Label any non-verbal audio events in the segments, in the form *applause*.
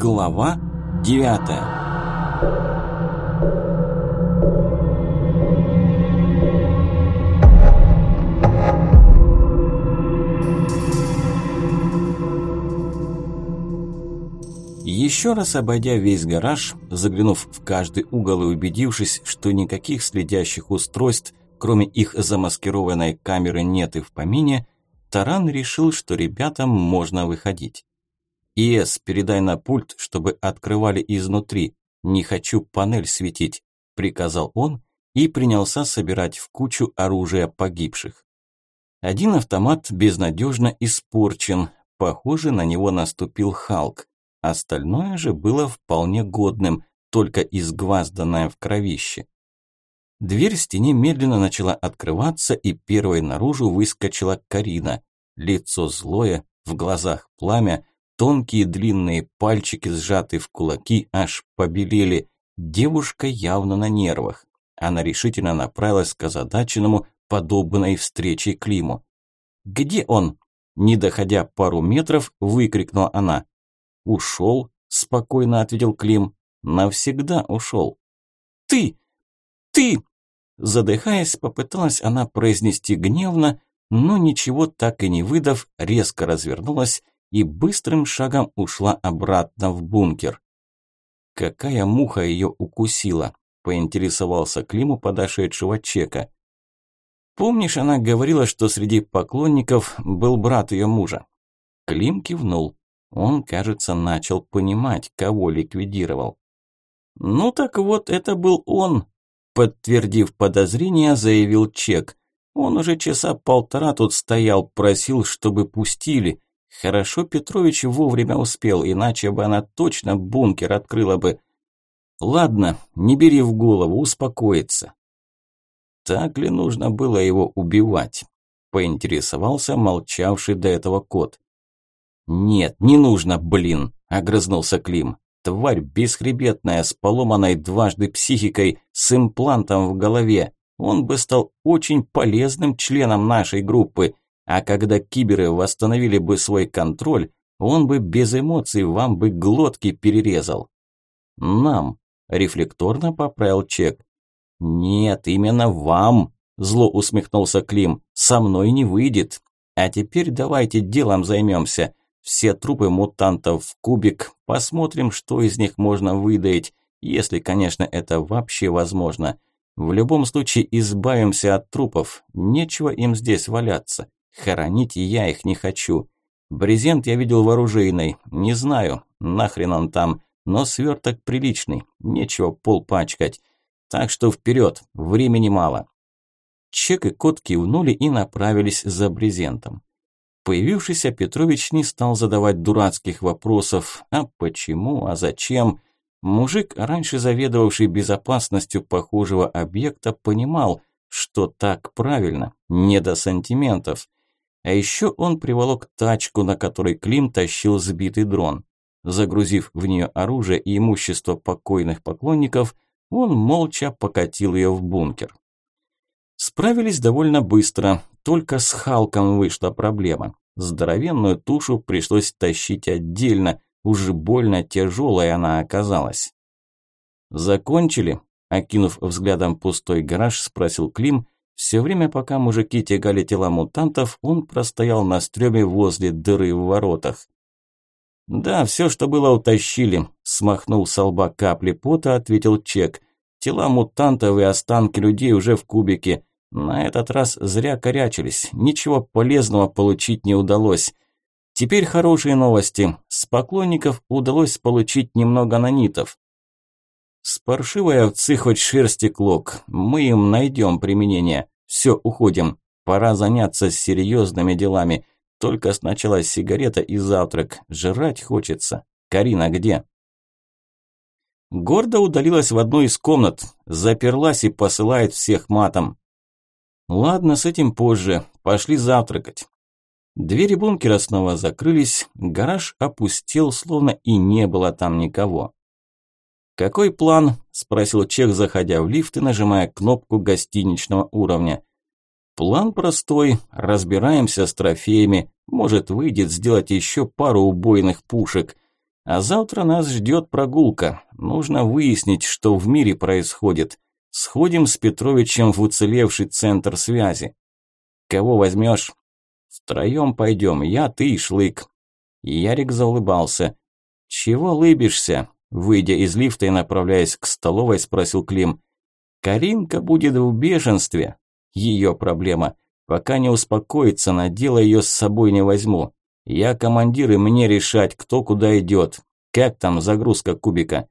Глава девятая Еще раз обойдя весь гараж, заглянув в каждый угол и убедившись, что никаких следящих устройств, кроме их замаскированной камеры, нет и в помине, Таран решил, что ребятам можно выходить. «ИС, передай на пульт, чтобы открывали изнутри. Не хочу панель светить», – приказал он и принялся собирать в кучу оружие погибших. Один автомат безнадежно испорчен, похоже, на него наступил Халк. Остальное же было вполне годным, только изгвазданное в кровище. Дверь в стене медленно начала открываться, и первой наружу выскочила Карина. Лицо злое, в глазах пламя, Тонкие длинные пальчики, сжаты в кулаки, аж побелели. Девушка явно на нервах. Она решительно направилась к озадаченному, подобной встрече Климу. «Где он?» Не доходя пару метров, выкрикнула она. «Ушел», – спокойно ответил Клим. «Навсегда ушел». «Ты! Ты!» Задыхаясь, попыталась она произнести гневно, но ничего так и не выдав, резко развернулась и быстрым шагом ушла обратно в бункер. «Какая муха ее укусила?» – поинтересовался Климу подошедшего чека. «Помнишь, она говорила, что среди поклонников был брат ее мужа?» Клим кивнул. Он, кажется, начал понимать, кого ликвидировал. «Ну так вот, это был он», – подтвердив подозрение, заявил Чек. «Он уже часа полтора тут стоял, просил, чтобы пустили. Хорошо Петрович вовремя успел, иначе бы она точно бункер открыла бы. Ладно, не бери в голову, успокоиться. Так ли нужно было его убивать? Поинтересовался молчавший до этого кот. Нет, не нужно, блин, огрызнулся Клим. Тварь бесхребетная, с поломанной дважды психикой, с имплантом в голове. Он бы стал очень полезным членом нашей группы. А когда киберы восстановили бы свой контроль, он бы без эмоций вам бы глотки перерезал. Нам, рефлекторно поправил Чек. Нет, именно вам, зло усмехнулся Клим. Со мной не выйдет. А теперь давайте делом займемся. Все трупы мутантов в кубик, посмотрим, что из них можно выдаить, если, конечно, это вообще возможно. В любом случае избавимся от трупов, нечего им здесь валяться. Хоронить я их не хочу. Брезент я видел вооружейный, не знаю, нахрен он там, но сверток приличный, нечего пол пачкать. Так что вперед, времени мало. Чек и кот кивнули и направились за брезентом. Появившийся Петрович не стал задавать дурацких вопросов, а почему, а зачем. Мужик, раньше заведовавший безопасностью похожего объекта, понимал, что так правильно, не до сантиментов. А еще он приволок тачку, на которой Клим тащил сбитый дрон. Загрузив в нее оружие и имущество покойных поклонников, он молча покатил ее в бункер. Справились довольно быстро, только с Халком вышла проблема. Здоровенную тушу пришлось тащить отдельно, уже больно тяжелая она оказалась. «Закончили?» – окинув взглядом пустой гараж, спросил Клим – все время, пока мужики тягали тела мутантов, он простоял на стреме возле дыры в воротах. «Да, все, что было, утащили», – смахнул с лба капли пота, ответил Чек. «Тела мутантов и останки людей уже в кубике. На этот раз зря корячились, ничего полезного получить не удалось. Теперь хорошие новости. С поклонников удалось получить немного нанитов. С паршивой овцы хоть шерсти клок. Мы им найдем применение. Все, уходим. Пора заняться серьезными делами. Только сначала сигарета и завтрак. Жрать хочется. Карина где? Гордо удалилась в одну из комнат. Заперлась и посылает всех матом. Ладно, с этим позже. Пошли завтракать. Двери бункера снова закрылись, гараж опустел, словно и не было там никого. «Какой план?» – спросил Чех, заходя в лифт и нажимая кнопку гостиничного уровня. «План простой. Разбираемся с трофеями. Может, выйдет сделать еще пару убойных пушек. А завтра нас ждет прогулка. Нужно выяснить, что в мире происходит. Сходим с Петровичем в уцелевший центр связи. Кого возьмешь? Втроем пойдем, я, ты и Шлык. Ярик заулыбался. Чего лыбишься? Выйдя из лифта и направляясь к столовой, спросил Клим. Каринка будет в бешенстве. Ее проблема. Пока не успокоится, на дело ее с собой не возьму. Я командир, и мне решать, кто куда идет. Как там загрузка кубика?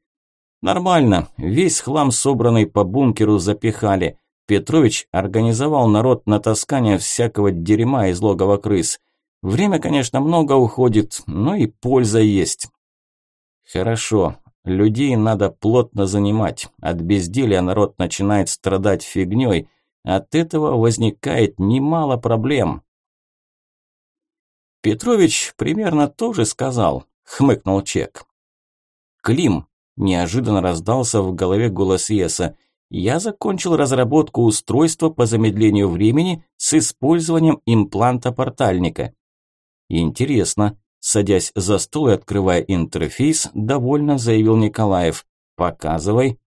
Нормально. Весь хлам, собранный по бункеру, запихали. Петрович организовал народ на таскание всякого дерьма из логова крыс. Время, конечно, много уходит, но и польза есть. Хорошо. Людей надо плотно занимать. От безделия народ начинает страдать фигней. От этого возникает немало проблем. Петрович примерно то же сказал, хмыкнул Чек. Клим, неожиданно раздался в голове голос Еса. Я закончил разработку устройства по замедлению времени с использованием импланта портальника. Интересно, Садясь за стол и открывая интерфейс, довольно заявил Николаев. «Показывай».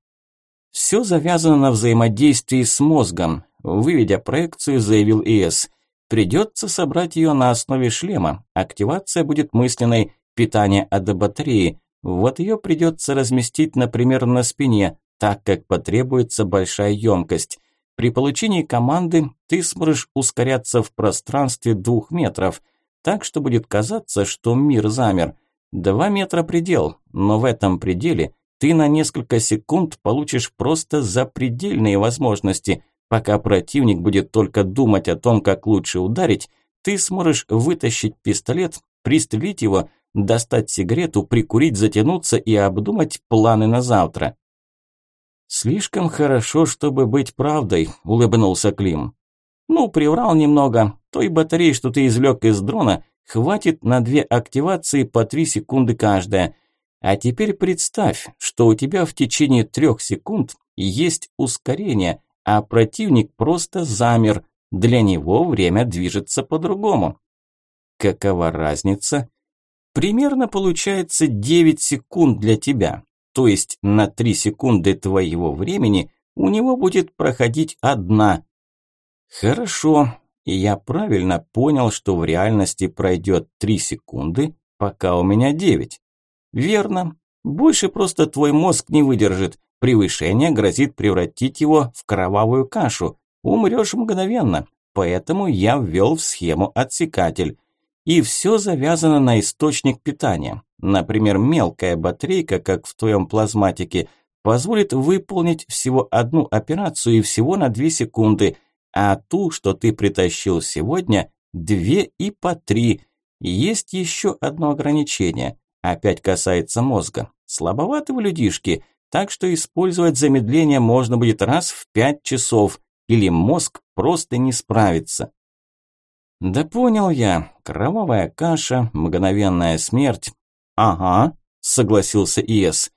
Все завязано на взаимодействии с мозгом. Выведя проекцию, заявил ИС. Придется собрать ее на основе шлема. Активация будет мысленной, питание от батареи. Вот ее придется разместить, например, на спине, так как потребуется большая емкость. При получении команды ты сможешь ускоряться в пространстве двух метров – так что будет казаться, что мир замер. Два метра предел, но в этом пределе ты на несколько секунд получишь просто запредельные возможности. Пока противник будет только думать о том, как лучше ударить, ты сможешь вытащить пистолет, пристрелить его, достать сигарету, прикурить, затянуться и обдумать планы на завтра. «Слишком хорошо, чтобы быть правдой», – улыбнулся Клим. «Ну, приврал немного. Той батареи, что ты извлек из дрона, хватит на две активации по три секунды каждая. А теперь представь, что у тебя в течение трех секунд есть ускорение, а противник просто замер. Для него время движется по-другому. Какова разница? Примерно получается 9 секунд для тебя. То есть на 3 секунды твоего времени у него будет проходить одна. Хорошо, и я правильно понял, что в реальности пройдет 3 секунды, пока у меня 9. Верно. Больше просто твой мозг не выдержит. Превышение грозит превратить его в кровавую кашу. Умрешь мгновенно. Поэтому я ввел в схему отсекатель. И все завязано на источник питания. Например, мелкая батарейка, как в твоем плазматике, позволит выполнить всего одну операцию и всего на 2 секунды – а ту, что ты притащил сегодня, две и по три. Есть еще одно ограничение. Опять касается мозга. Слабоваты вы людишки, так что использовать замедление можно будет раз в пять часов, или мозг просто не справится. Да понял я. Кровавая каша, мгновенная смерть. Ага, согласился ИС.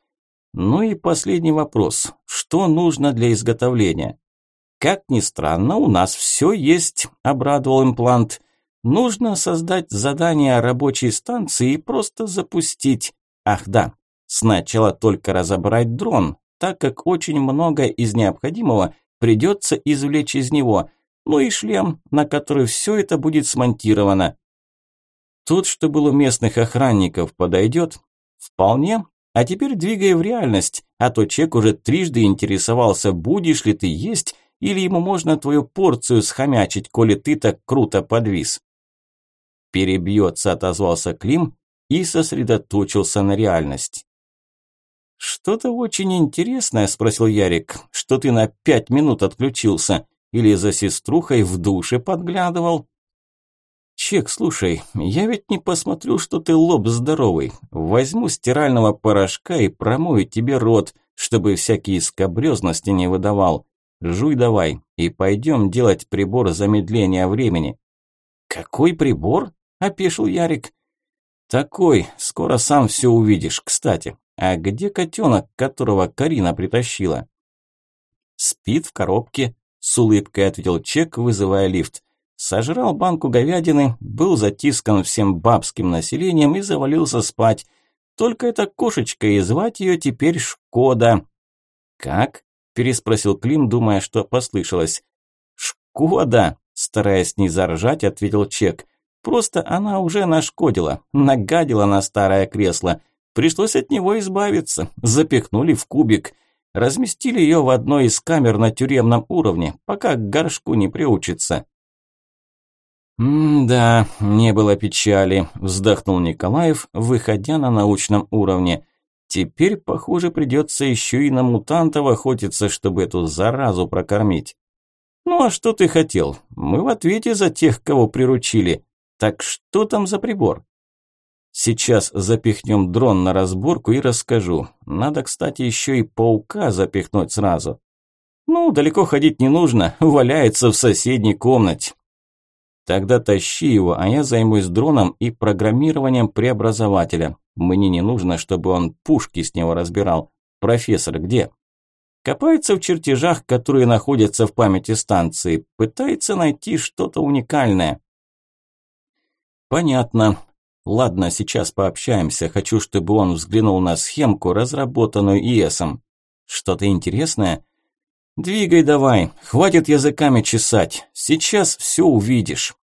Ну и последний вопрос. Что нужно для изготовления? Как ни странно, у нас все есть, обрадовал имплант. Нужно создать задание рабочей станции и просто запустить. Ах да, сначала только разобрать дрон, так как очень многое из необходимого придется извлечь из него. Ну и шлем, на который все это будет смонтировано. Тот, что был у местных охранников, подойдет? Вполне. А теперь двигай в реальность, а то чек уже трижды интересовался, будешь ли ты есть или ему можно твою порцию схомячить, коли ты так круто подвис?» «Перебьется», – отозвался Клим и сосредоточился на реальности. «Что-то очень интересное», – спросил Ярик, – «что ты на пять минут отключился или за сеструхой в душе подглядывал?» «Чек, слушай, я ведь не посмотрю, что ты лоб здоровый. Возьму стирального порошка и промою тебе рот, чтобы всякие скобрезности не выдавал. Жуй давай и пойдем делать прибор замедления времени. Какой прибор? Опешил Ярик. Такой, скоро сам все увидишь. Кстати, а где котенок, которого Карина притащила? Спит в коробке, с улыбкой ответил Чек, вызывая лифт. Сожрал банку говядины, был затискан всем бабским населением и завалился спать. Только эта кошечка, и звать ее теперь Шкода». «Как?» – переспросил Клим, думая, что послышалось. «Шкода!» – стараясь не заржать, ответил Чек. «Просто она уже нашкодила, нагадила на старое кресло. Пришлось от него избавиться, запихнули в кубик». Разместили ее в одной из камер на тюремном уровне, пока к горшку не приучится. «М-да, не было печали», – вздохнул Николаев, выходя на научном уровне. «Теперь, похоже, придется еще и на мутантов охотиться, чтобы эту заразу прокормить». «Ну а что ты хотел? Мы в ответе за тех, кого приручили. Так что там за прибор?» Сейчас запихнем дрон на разборку и расскажу. Надо, кстати, еще и паука запихнуть сразу. Ну, далеко ходить не нужно, *laughs* валяется в соседней комнате. Тогда тащи его, а я займусь дроном и программированием преобразователя. Мне не нужно, чтобы он пушки с него разбирал. Профессор где? Копается в чертежах, которые находятся в памяти станции. Пытается найти что-то уникальное. Понятно. Ладно, сейчас пообщаемся. Хочу, чтобы он взглянул на схемку, разработанную ИЭСом. Что-то интересное? Двигай давай, хватит языками чесать. Сейчас все увидишь.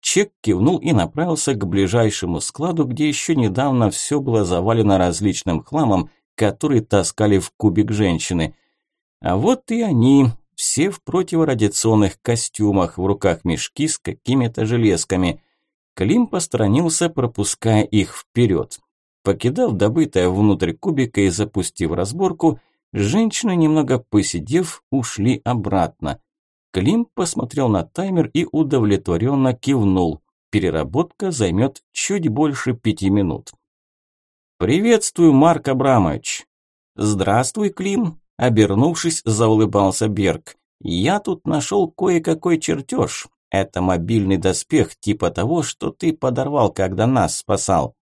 Чек кивнул и направился к ближайшему складу, где еще недавно все было завалено различным хламом, который таскали в кубик женщины. А вот и они, все в противорадиационных костюмах, в руках мешки с какими-то железками – Клим посторонился, пропуская их вперед. Покидав добытое внутрь кубика и запустив разборку, женщины, немного посидев, ушли обратно. Клим посмотрел на таймер и удовлетворенно кивнул. Переработка займет чуть больше пяти минут. «Приветствую, Марк Абрамович!» «Здравствуй, Клим!» Обернувшись, заулыбался Берг. «Я тут нашел кое-какой чертеж. Это мобильный доспех типа того, что ты подорвал, когда нас спасал.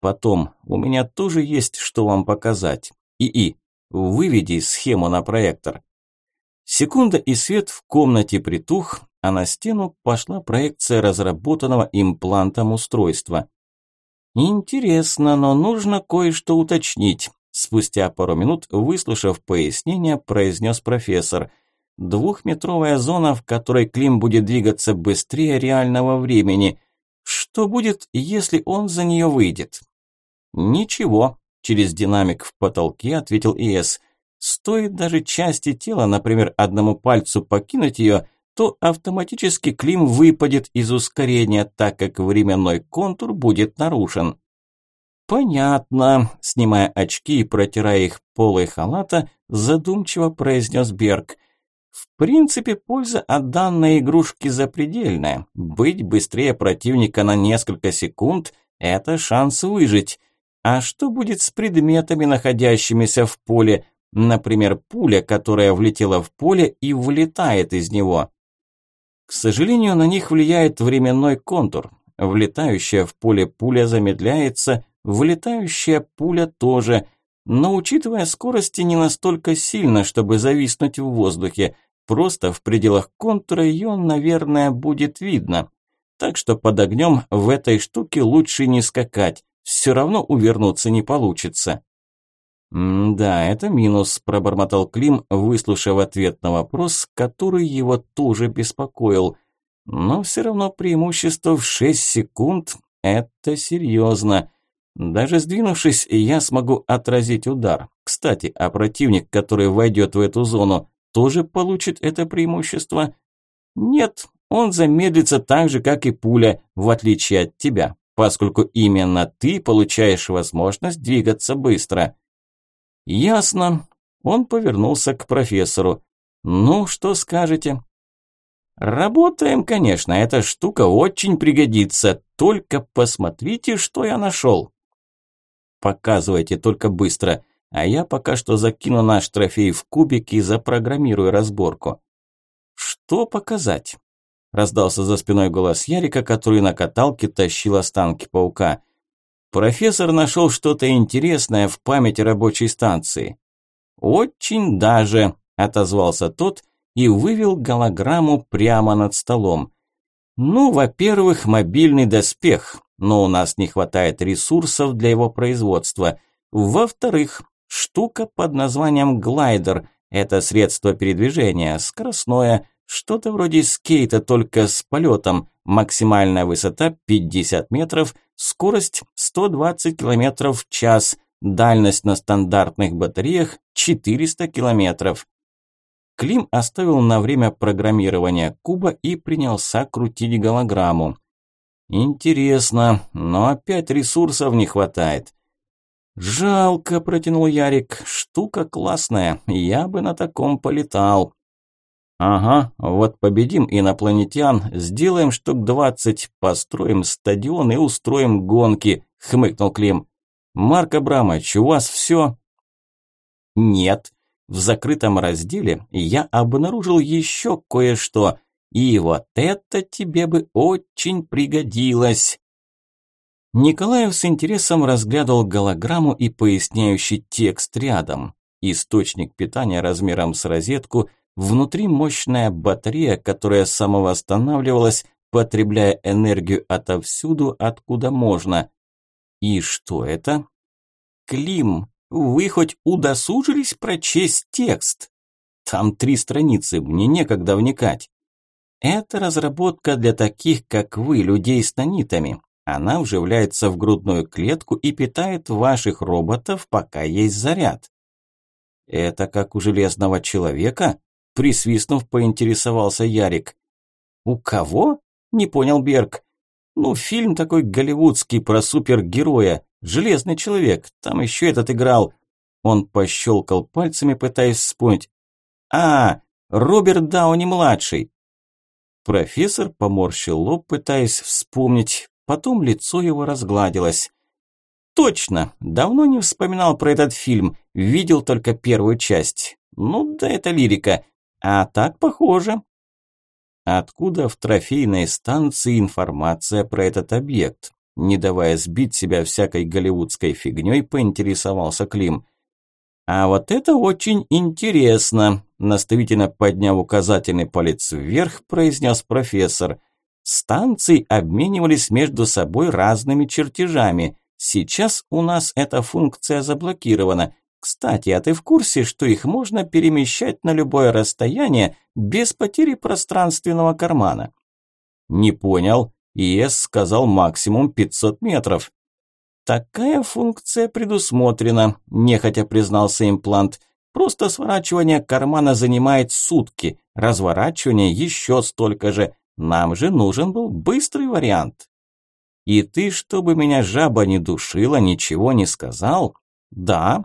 Потом, у меня тоже есть что вам показать. ИИ, выведи схему на проектор. Секунда и свет в комнате притух, а на стену пошла проекция разработанного имплантом устройства. Интересно, но нужно кое-что уточнить. Спустя пару минут, выслушав пояснение, произнес профессор – Двухметровая зона, в которой Клим будет двигаться быстрее реального времени. Что будет, если он за нее выйдет? Ничего, через динамик в потолке ответил ИС. Стоит даже части тела, например, одному пальцу покинуть ее, то автоматически Клим выпадет из ускорения, так как временной контур будет нарушен. «Понятно», – снимая очки и протирая их полой халата, задумчиво произнес Берг – в принципе, польза от данной игрушки запредельная. Быть быстрее противника на несколько секунд – это шанс выжить. А что будет с предметами, находящимися в поле? Например, пуля, которая влетела в поле и вылетает из него. К сожалению, на них влияет временной контур. Влетающая в поле пуля замедляется, вылетающая пуля тоже – но учитывая скорости не настолько сильно, чтобы зависнуть в воздухе, просто в пределах контура ее, наверное, будет видно. Так что под огнем в этой штуке лучше не скакать, все равно увернуться не получится. «Да, это минус», – пробормотал Клим, выслушав ответ на вопрос, который его тоже беспокоил. «Но все равно преимущество в 6 секунд – это серьезно. Даже сдвинувшись, я смогу отразить удар. Кстати, а противник, который войдет в эту зону, тоже получит это преимущество? Нет, он замедлится так же, как и пуля, в отличие от тебя, поскольку именно ты получаешь возможность двигаться быстро. Ясно. Он повернулся к профессору. Ну, что скажете? Работаем, конечно, эта штука очень пригодится. Только посмотрите, что я нашел. Показывайте, только быстро. А я пока что закину наш трофей в кубик и запрограммирую разборку. Что показать? Раздался за спиной голос Ярика, который на каталке тащил останки паука. Профессор нашел что-то интересное в памяти рабочей станции. Очень даже, отозвался тот и вывел голограмму прямо над столом. Ну, во-первых, мобильный доспех. но у нас не хватает ресурсов для его производства. Во-вторых, штука под названием глайдер – это средство передвижения, скоростное, что-то вроде скейта, только с полетом, максимальная высота 50 метров, скорость 120 км в час, дальность на стандартных батареях 400 километров. Клим оставил на время программирования куба и принялся крутить голограмму. Интересно, но опять ресурсов не хватает. Жалко, протянул Ярик. Штука классная, я бы на таком полетал. Ага, вот победим инопланетян, сделаем штук двадцать, построим стадион и устроим гонки, хмыкнул Клим. Марк Абрамович, у вас все? Нет, в закрытом разделе я обнаружил еще кое-что, и вот это тебе бы очень пригодилось. Николаев с интересом разглядывал голограмму и поясняющий текст рядом. Источник питания размером с розетку, внутри мощная батарея, которая самовосстанавливалась, потребляя энергию отовсюду, откуда можно. И что это? Клим, вы хоть удосужились прочесть текст? Там три страницы, мне некогда вникать. Это разработка для таких, как вы, людей с нанитами. Она вживляется в грудную клетку и питает ваших роботов, пока есть заряд. Это как у железного человека? Присвистнув, поинтересовался Ярик. У кого? Не понял Берг. Ну, фильм такой голливудский про супергероя. Железный человек, там еще этот играл. Он пощелкал пальцами, пытаясь вспомнить. А, Роберт Дауни-младший. Профессор поморщил лоб, пытаясь вспомнить, потом лицо его разгладилось. Точно, давно не вспоминал про этот фильм, видел только первую часть. Ну да, это лирика. А так похоже. Откуда в трофейной станции информация про этот объект? Не давая сбить себя всякой голливудской фигней, поинтересовался Клим. А вот это очень интересно, наставительно подняв указательный палец вверх, произнес профессор. Станции обменивались между собой разными чертежами. Сейчас у нас эта функция заблокирована. Кстати, а ты в курсе, что их можно перемещать на любое расстояние без потери пространственного кармана? Не понял. ИС сказал максимум 500 метров. Такая функция предусмотрена, нехотя признался имплант. Просто сворачивание кармана занимает сутки, разворачивание еще столько же. Нам же нужен был быстрый вариант. И ты, чтобы меня жаба не душила, ничего не сказал? Да.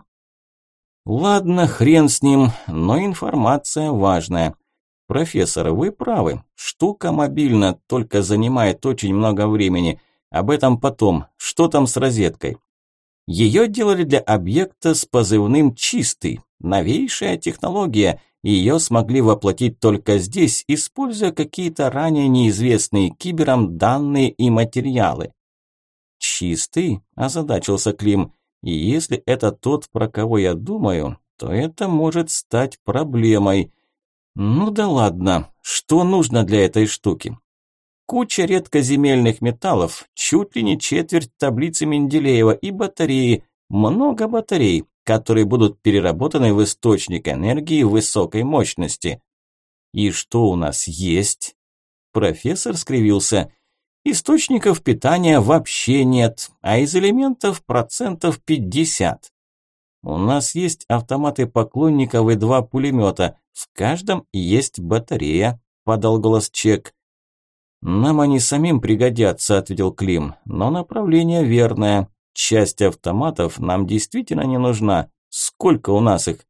Ладно, хрен с ним, но информация важная. Профессор, вы правы. Штука мобильна, только занимает очень много времени. Об этом потом. Что там с розеткой? Ее делали для объекта с позывным «Чистый». Новейшая технология. Ее смогли воплотить только здесь, используя какие-то ранее неизвестные киберам данные и материалы. «Чистый?» – озадачился Клим. «И если это тот, про кого я думаю, то это может стать проблемой». «Ну да ладно, что нужно для этой штуки?» Куча редкоземельных металлов, чуть ли не четверть таблицы Менделеева и батареи, много батарей, которые будут переработаны в источник энергии высокой мощности. И что у нас есть? Профессор скривился. Источников питания вообще нет, а из элементов процентов 50. У нас есть автоматы поклонников и два пулемета, в каждом есть батарея, подал голос Чек. «Нам они самим пригодятся», – ответил Клим. «Но направление верное. Часть автоматов нам действительно не нужна. Сколько у нас их?»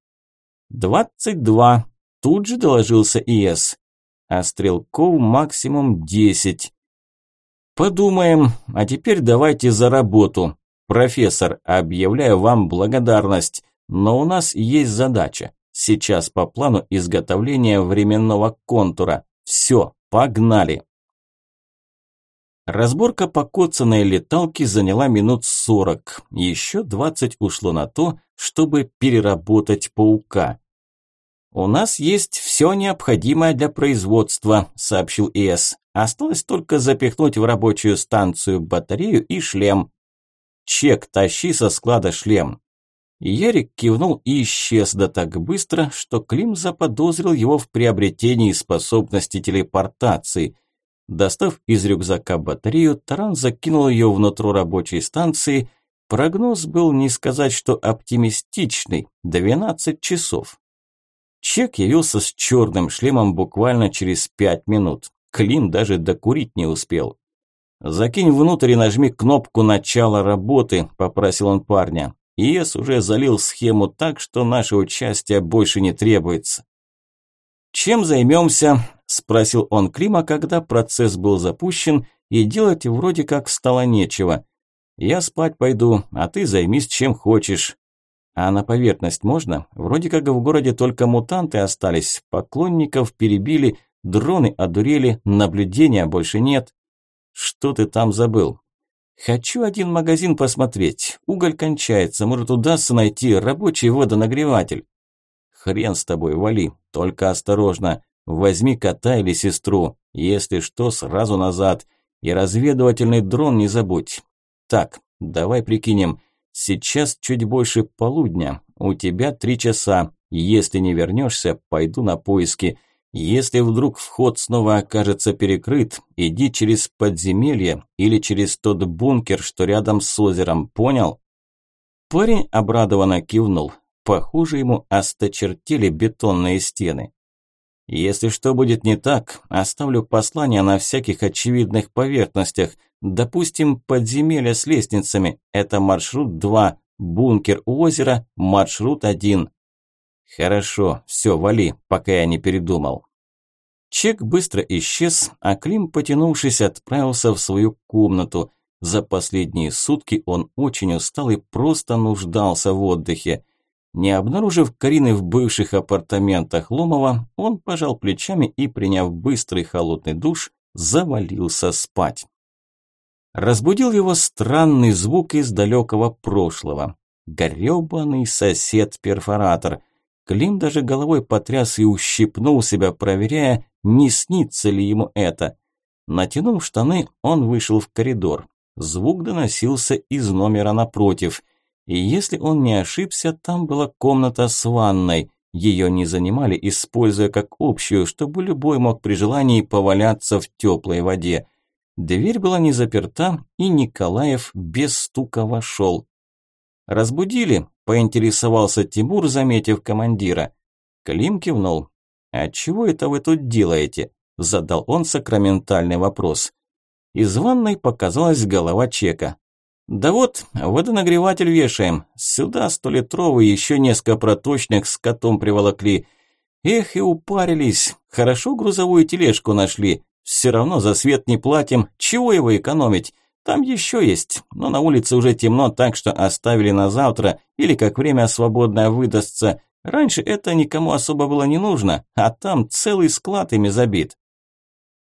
«Двадцать два», – тут же доложился ИС. «А стрелков максимум десять». «Подумаем, а теперь давайте за работу. Профессор, объявляю вам благодарность, но у нас есть задача. Сейчас по плану изготовления временного контура. Все, погнали!» Разборка покоцанной леталки заняла минут сорок. Еще двадцать ушло на то, чтобы переработать паука. «У нас есть все необходимое для производства», – сообщил ИС. «Осталось только запихнуть в рабочую станцию батарею и шлем». «Чек, тащи со склада шлем». Ярик кивнул и исчез да так быстро, что Клим заподозрил его в приобретении способности телепортации. Достав из рюкзака батарею, Таран закинул ее внутрь рабочей станции. Прогноз был не сказать, что оптимистичный – 12 часов. Чек явился с черным шлемом буквально через пять минут. Клим даже докурить не успел. «Закинь внутрь и нажми кнопку начала работы», – попросил он парня. ИС уже залил схему так, что наше участие больше не требуется. «Чем займемся?» – спросил он Клима, когда процесс был запущен, и делать вроде как стало нечего. «Я спать пойду, а ты займись чем хочешь. А на поверхность можно? Вроде как в городе только мутанты остались, поклонников перебили, дроны одурели, наблюдения больше нет. Что ты там забыл? Хочу один магазин посмотреть. Уголь кончается, может удастся найти рабочий водонагреватель. Хрен с тобой, вали, только осторожно. Возьми кота или сестру, если что, сразу назад. И разведывательный дрон не забудь. Так, давай прикинем. Сейчас чуть больше полудня. У тебя три часа. Если не вернешься, пойду на поиски. Если вдруг вход снова окажется перекрыт, иди через подземелье или через тот бункер, что рядом с озером, понял? Парень обрадованно кивнул. Похоже, ему осточертели бетонные стены. Если что будет не так, оставлю послание на всяких очевидных поверхностях. Допустим, подземелье с лестницами. Это маршрут 2, бункер у озера, маршрут 1. Хорошо, все, вали, пока я не передумал. Чек быстро исчез, а Клим, потянувшись, отправился в свою комнату. За последние сутки он очень устал и просто нуждался в отдыхе. Не обнаружив Карины в бывших апартаментах Ломова, он пожал плечами и, приняв быстрый холодный душ, завалился спать. Разбудил его странный звук из далекого прошлого. Грёбаный сосед-перфоратор. Клим даже головой потряс и ущипнул себя, проверяя, не снится ли ему это. Натянув штаны, он вышел в коридор. Звук доносился из номера напротив – и если он не ошибся, там была комната с ванной. Ее не занимали, используя как общую, чтобы любой мог при желании поваляться в теплой воде. Дверь была не заперта, и Николаев без стука вошел. «Разбудили?» – поинтересовался Тимур, заметив командира. Клим кивнул. «А чего это вы тут делаете?» – задал он сакраментальный вопрос. Из ванной показалась голова Чека. Да вот, водонагреватель вешаем. Сюда столитровый, еще несколько проточных с котом приволокли. Эх, и упарились. Хорошо грузовую тележку нашли. Все равно за свет не платим. Чего его экономить? Там еще есть, но на улице уже темно, так что оставили на завтра или как время свободное выдастся. Раньше это никому особо было не нужно, а там целый склад ими забит.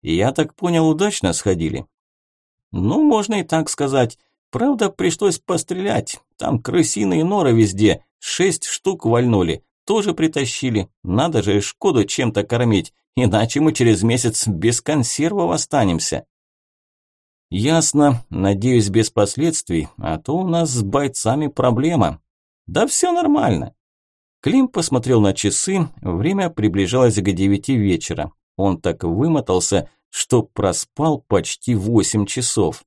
Я так понял, удачно сходили. Ну, можно и так сказать. Правда, пришлось пострелять. Там крысиные норы везде. Шесть штук вальнули. Тоже притащили. Надо же Шкоду чем-то кормить. Иначе мы через месяц без консервов останемся. Ясно. Надеюсь, без последствий. А то у нас с бойцами проблема. Да все нормально. Клим посмотрел на часы. Время приближалось к девяти вечера. Он так вымотался, что проспал почти восемь часов.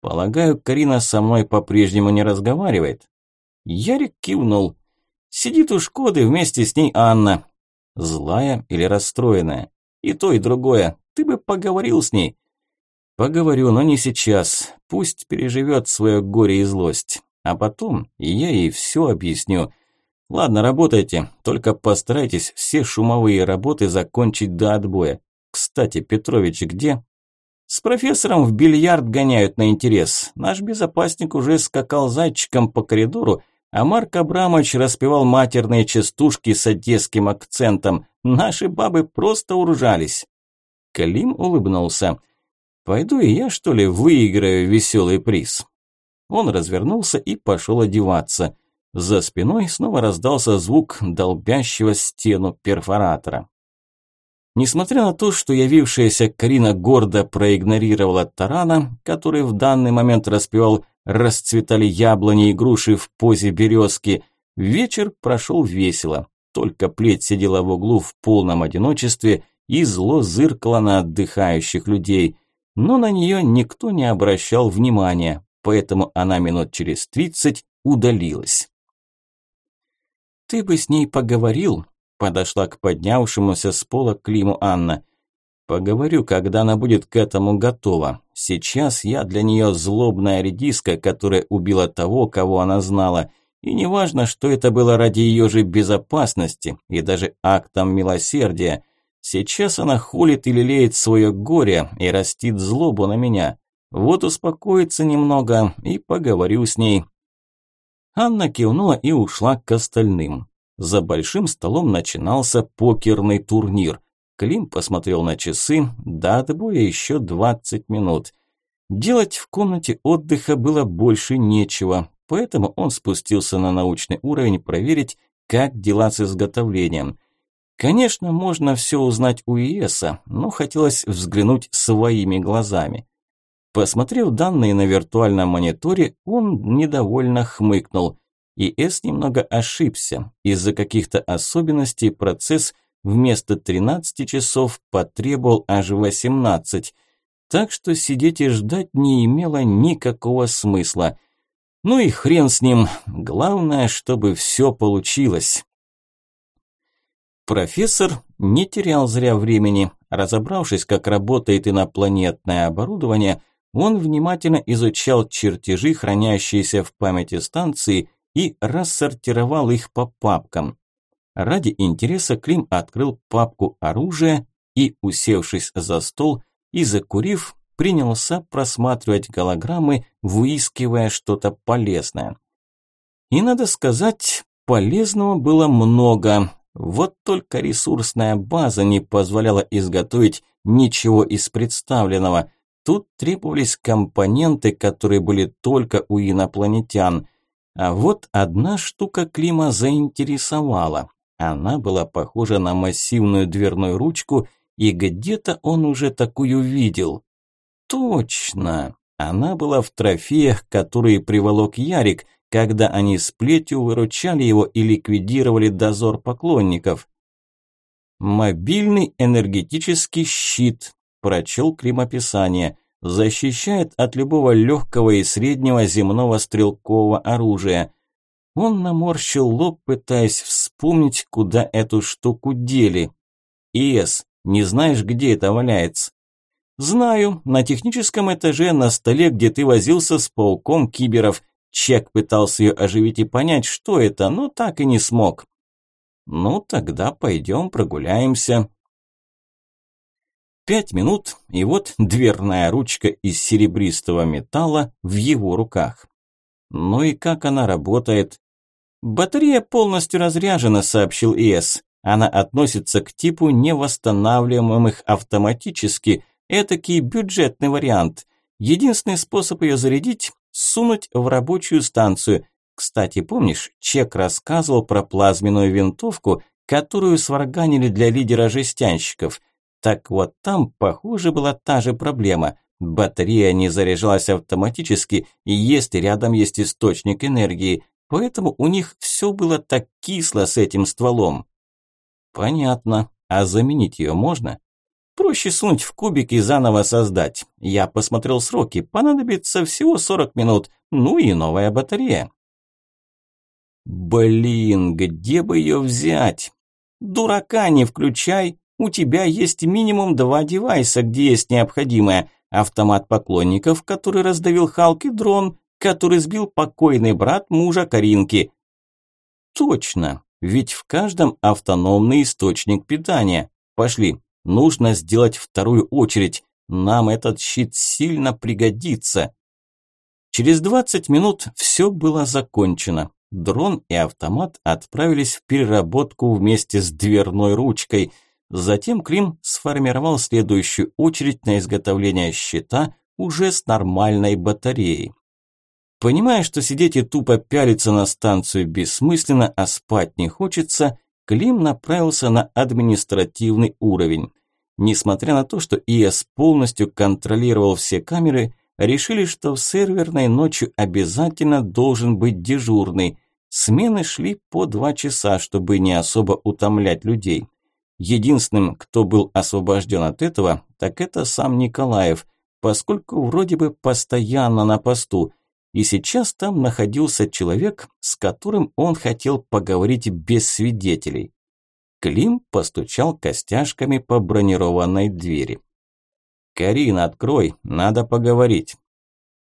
Полагаю, Карина со мной по-прежнему не разговаривает. Ярик кивнул. Сидит у Шкоды, вместе с ней Анна. Злая или расстроенная? И то, и другое. Ты бы поговорил с ней. Поговорю, но не сейчас. Пусть переживет свое горе и злость. А потом я ей все объясню. Ладно, работайте, только постарайтесь все шумовые работы закончить до отбоя. Кстати, Петрович где? С профессором в бильярд гоняют на интерес. Наш безопасник уже скакал зайчиком по коридору, а Марк Абрамович распевал матерные частушки с одесским акцентом. Наши бабы просто уржались. Калим улыбнулся. «Пойду и я, что ли, выиграю веселый приз?» Он развернулся и пошел одеваться. За спиной снова раздался звук долбящего стену перфоратора. Несмотря на то, что явившаяся Карина гордо проигнорировала тарана, который в данный момент распевал «Расцветали яблони и груши в позе березки», вечер прошел весело. Только плеть сидела в углу в полном одиночестве и зло зыркало на отдыхающих людей. Но на нее никто не обращал внимания, поэтому она минут через тридцать удалилась. «Ты бы с ней поговорил», Подошла к поднявшемуся с пола Климу Анна. «Поговорю, когда она будет к этому готова. Сейчас я для нее злобная редиска, которая убила того, кого она знала. И неважно, что это было ради ее же безопасности и даже актом милосердия. Сейчас она холит и лелеет свое горе и растит злобу на меня. Вот успокоится немного и поговорю с ней». Анна кивнула и ушла к остальным. За большим столом начинался покерный турнир. Клим посмотрел на часы, до отбоя еще 20 минут. Делать в комнате отдыха было больше нечего, поэтому он спустился на научный уровень проверить, как дела с изготовлением. Конечно, можно все узнать у ИЭСа, но хотелось взглянуть своими глазами. Посмотрев данные на виртуальном мониторе, он недовольно хмыкнул. И С немного ошибся. Из-за каких-то особенностей процесс вместо 13 часов потребовал аж 18. Так что сидеть и ждать не имело никакого смысла. Ну и хрен с ним. Главное, чтобы все получилось. Профессор не терял зря времени. Разобравшись, как работает инопланетное оборудование, он внимательно изучал чертежи, хранящиеся в памяти станции, и рассортировал их по папкам. Ради интереса Клим открыл папку оружия и, усевшись за стол и закурив, принялся просматривать голограммы, выискивая что-то полезное. И надо сказать, полезного было много. Вот только ресурсная база не позволяла изготовить ничего из представленного. Тут требовались компоненты, которые были только у инопланетян. А вот одна штука Клима заинтересовала. Она была похожа на массивную дверную ручку, и где-то он уже такую видел. Точно! Она была в трофеях, которые приволок Ярик, когда они с плетью выручали его и ликвидировали дозор поклонников. «Мобильный энергетический щит», – прочел Клим описание защищает от любого легкого и среднего земного стрелкового оружия. Он наморщил лоб, пытаясь вспомнить, куда эту штуку дели. «Ис, не знаешь, где это валяется?» «Знаю, на техническом этаже, на столе, где ты возился с пауком киберов. Чек пытался ее оживить и понять, что это, но так и не смог». «Ну, тогда пойдем прогуляемся», Пять минут, и вот дверная ручка из серебристого металла в его руках. Ну и как она работает? Батарея полностью разряжена, сообщил ИС. Она относится к типу невосстанавливаемых автоматически. Этакий бюджетный вариант. Единственный способ ее зарядить – сунуть в рабочую станцию. Кстати, помнишь, Чек рассказывал про плазменную винтовку, которую сварганили для лидера жестянщиков – так вот там, похоже, была та же проблема. Батарея не заряжалась автоматически, и если рядом есть источник энергии, поэтому у них все было так кисло с этим стволом. Понятно. А заменить ее можно? Проще сунуть в кубик и заново создать. Я посмотрел сроки, понадобится всего 40 минут, ну и новая батарея. Блин, где бы ее взять? Дурака не включай, у тебя есть минимум два девайса, где есть необходимое. Автомат поклонников, который раздавил Халк и дрон, который сбил покойный брат мужа Каринки. Точно, ведь в каждом автономный источник питания. Пошли, нужно сделать вторую очередь. Нам этот щит сильно пригодится. Через 20 минут все было закончено. Дрон и автомат отправились в переработку вместе с дверной ручкой – Затем Клим сформировал следующую очередь на изготовление щита уже с нормальной батареей. Понимая, что сидеть и тупо пялиться на станцию бессмысленно, а спать не хочется, Клим направился на административный уровень. Несмотря на то, что ИС полностью контролировал все камеры, решили, что в серверной ночью обязательно должен быть дежурный. Смены шли по два часа, чтобы не особо утомлять людей. Единственным, кто был освобожден от этого, так это сам Николаев, поскольку вроде бы постоянно на посту, и сейчас там находился человек, с которым он хотел поговорить без свидетелей. Клим постучал костяшками по бронированной двери. «Карина, открой, надо поговорить».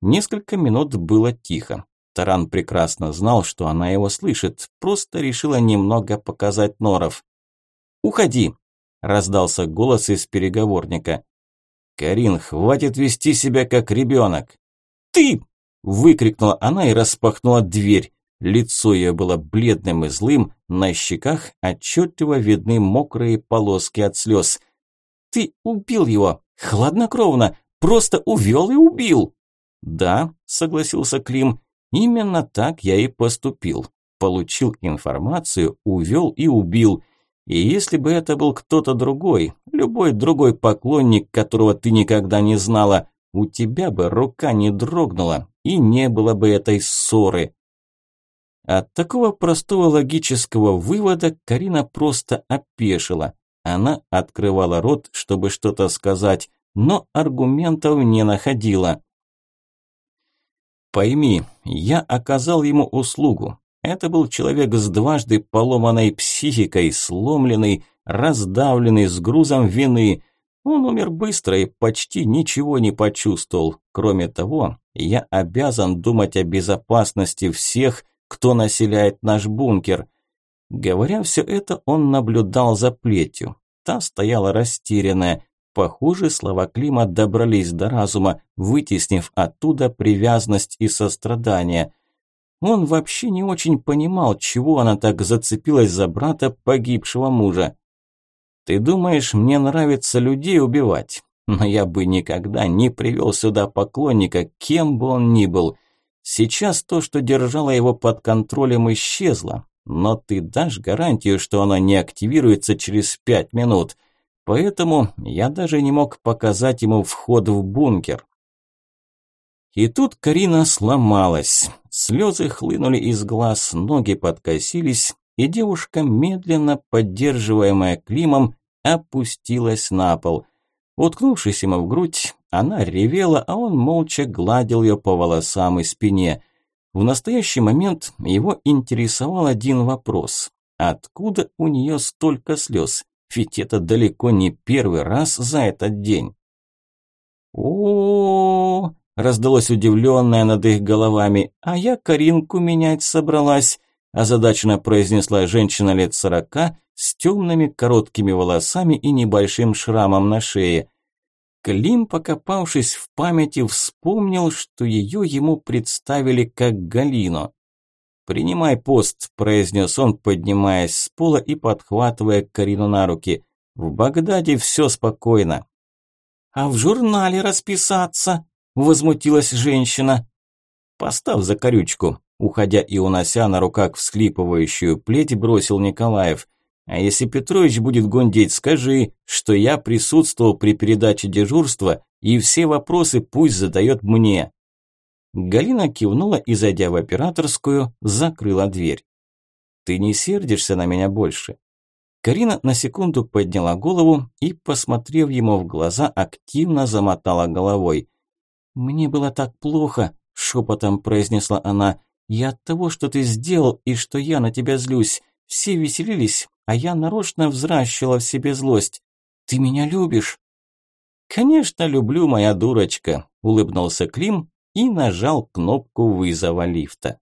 Несколько минут было тихо. Таран прекрасно знал, что она его слышит, просто решила немного показать норов. «Уходи!» – раздался голос из переговорника. «Карин, хватит вести себя как ребенок!» «Ты!» – выкрикнула она и распахнула дверь. Лицо ее было бледным и злым, на щеках отчетливо видны мокрые полоски от слез. «Ты убил его! Хладнокровно! Просто увел и убил!» «Да», – согласился Клим, – «именно так я и поступил. Получил информацию, увел и убил. И если бы это был кто-то другой, любой другой поклонник, которого ты никогда не знала, у тебя бы рука не дрогнула и не было бы этой ссоры. От такого простого логического вывода Карина просто опешила. Она открывала рот, чтобы что-то сказать, но аргументов не находила. «Пойми, я оказал ему услугу. Это был человек с дважды поломанной психикой, сломленный, раздавленный, с грузом вины. Он умер быстро и почти ничего не почувствовал. Кроме того, я обязан думать о безопасности всех, кто населяет наш бункер. Говоря все это, он наблюдал за плетью. Та стояла растерянная. Похоже, слова Клима добрались до разума, вытеснив оттуда привязанность и сострадание. Он вообще не очень понимал, чего она так зацепилась за брата погибшего мужа. «Ты думаешь, мне нравится людей убивать? Но я бы никогда не привел сюда поклонника, кем бы он ни был. Сейчас то, что держало его под контролем, исчезло. Но ты дашь гарантию, что оно не активируется через пять минут. Поэтому я даже не мог показать ему вход в бункер. И тут Карина сломалась. Слезы хлынули из глаз, ноги подкосились, и девушка, медленно поддерживаемая Климом, опустилась на пол. Уткнувшись ему в грудь, она ревела, а он молча гладил ее по волосам и спине. В настоящий момент его интересовал один вопрос. Откуда у нее столько слез? Ведь это далеко не первый раз за этот день. о, раздалось удивленное над их головами. «А я Каринку менять собралась», озадаченно произнесла женщина лет сорока с темными короткими волосами и небольшим шрамом на шее. Клим, покопавшись в памяти, вспомнил, что ее ему представили как Галину. «Принимай пост», – произнес он, поднимаясь с пола и подхватывая Карину на руки. «В Багдаде все спокойно». «А в журнале расписаться?» – возмутилась женщина. «Поставь за корючку», – уходя и унося на руках всхлипывающую плеть, бросил Николаев. А если Петрович будет гундеть, скажи, что я присутствовал при передаче дежурства и все вопросы пусть задает мне. Галина кивнула и, зайдя в операторскую, закрыла дверь. Ты не сердишься на меня больше? Карина на секунду подняла голову и, посмотрев ему в глаза, активно замотала головой. «Мне было так плохо», – шепотом произнесла она. «Я от того, что ты сделал и что я на тебя злюсь. Все веселились, а я нарочно взращивала в себе злость. Ты меня любишь?» «Конечно, люблю, моя дурочка», – улыбнулся Клим и нажал кнопку вызова лифта.